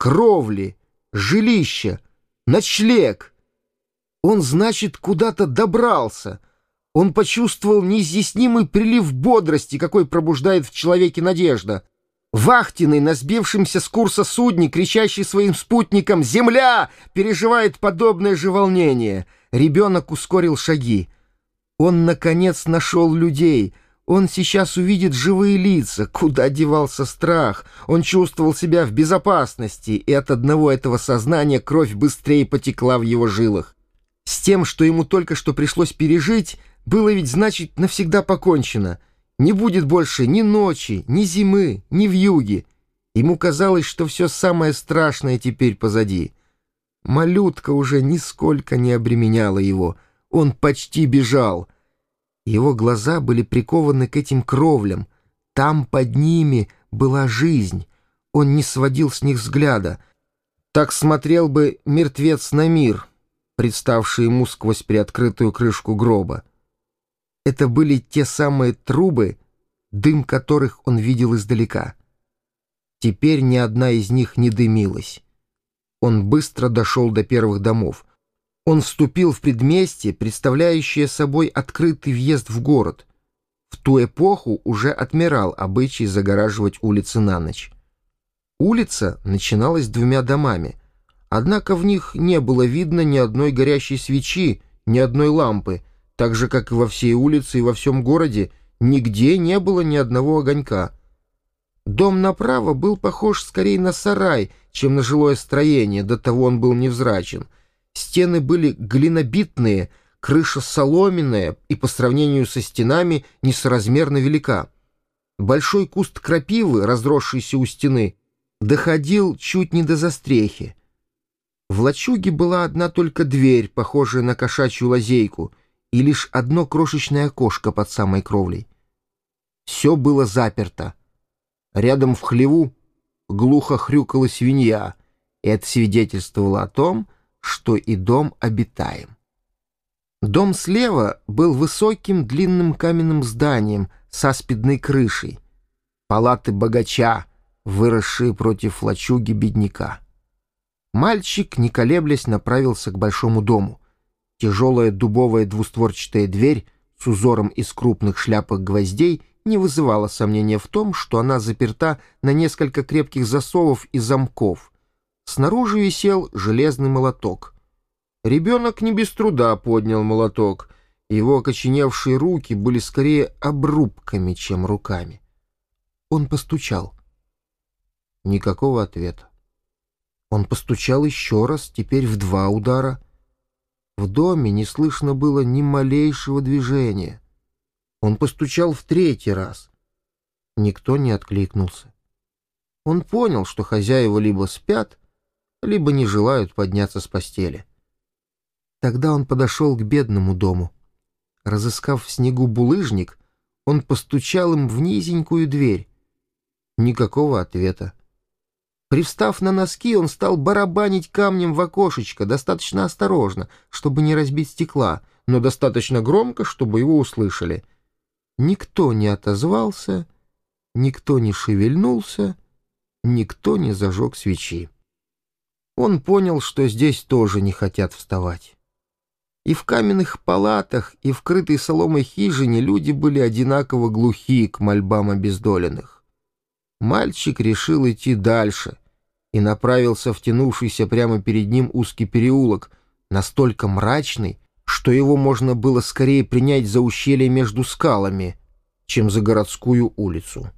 кровли, жилище, ночлег. Он, значит, куда-то добрался. Он почувствовал неизъяснимый прилив бодрости, какой пробуждает в человеке надежда. Вахтенный, на сбившемся с курса судне, кричащий своим спутникам «Земля!» переживает подобное же волнение. Ребенок ускорил шаги. Он, наконец, нашел людей. Он сейчас увидит живые лица. Куда девался страх? Он чувствовал себя в безопасности, и от одного этого сознания кровь быстрее потекла в его жилах. С тем, что ему только что пришлось пережить, было ведь, значит, навсегда покончено — не будет больше ни ночи, ни зимы, ни вьюги. Ему казалось, что все самое страшное теперь позади. Малютка уже нисколько не обременяла его. Он почти бежал. Его глаза были прикованы к этим кровлям. Там под ними была жизнь. Он не сводил с них взгляда. Так смотрел бы мертвец на мир, представший ему сквозь приоткрытую крышку гроба. Это были те самые трубы, дым которых он видел издалека. Теперь ни одна из них не дымилась. Он быстро дошел до первых домов. Он вступил в предместье, представляющее собой открытый въезд в город. В ту эпоху уже отмирал обычай загораживать улицы на ночь. Улица начиналась двумя домами, однако в них не было видно ни одной горящей свечи, ни одной лампы — так же, как и во всей улице и во всем городе, нигде не было ни одного огонька. Дом направо был похож скорее на сарай, чем на жилое строение, до того он был невзрачен. Стены были глинобитные, крыша соломенная и по сравнению со стенами несоразмерно велика. Большой куст крапивы, разросшийся у стены, доходил чуть не до застрехи. В лачуге была одна только дверь, похожая на кошачью лазейку — и лишь одно крошечное окошко под самой кровлей. Все было заперто. Рядом в хлеву глухо хрюкала свинья, и это свидетельствовало о том, что и дом обитаем. Дом слева был высоким длинным каменным зданием с аспидной крышей. Палаты богача, выросшие против лачуги бедняка. Мальчик, не колеблясь, направился к большому дому. Тяжелая дубовая двустворчатая дверь с узором из крупных шляпок гвоздей не вызывала сомнения в том, что она заперта на несколько крепких засовов и замков. Снаружи висел железный молоток. Ребенок не без труда поднял молоток. Его окоченевшие руки были скорее обрубками, чем руками. Он постучал. Никакого ответа. Он постучал еще раз, теперь в два удара — в доме не слышно было ни малейшего движения. Он постучал в третий раз. Никто не откликнулся. Он понял, что хозяева либо спят, либо не желают подняться с постели. Тогда он подошел к бедному дому. Разыскав в снегу булыжник, он постучал им в низенькую дверь. Никакого ответа. Привстав на носки, он стал барабанить камнем в окошечко, достаточно осторожно, чтобы не разбить стекла, но достаточно громко, чтобы его услышали. Никто не отозвался, никто не шевельнулся, никто не зажег свечи. Он понял, что здесь тоже не хотят вставать. И в каменных палатах, и в крытой соломой хижине люди были одинаково глухи к мольбам обездоленных. Мальчик решил идти дальше и направился в тянувшийся прямо перед ним узкий переулок, настолько мрачный, что его можно было скорее принять за ущелье между скалами, чем за городскую улицу.